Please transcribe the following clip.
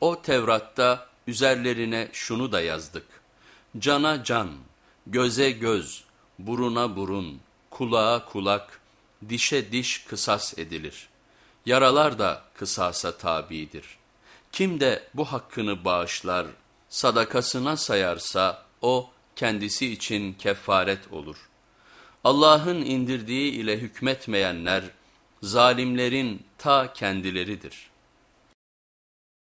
O Tevrat'ta üzerlerine şunu da yazdık. Cana can, göze göz, buruna burun, kulağa kulak, dişe diş kısas edilir. Yaralar da kısasa tabidir. Kim de bu hakkını bağışlar, sadakasına sayarsa o kendisi için kefaret olur. Allah'ın indirdiği ile hükmetmeyenler zalimlerin ta kendileridir.''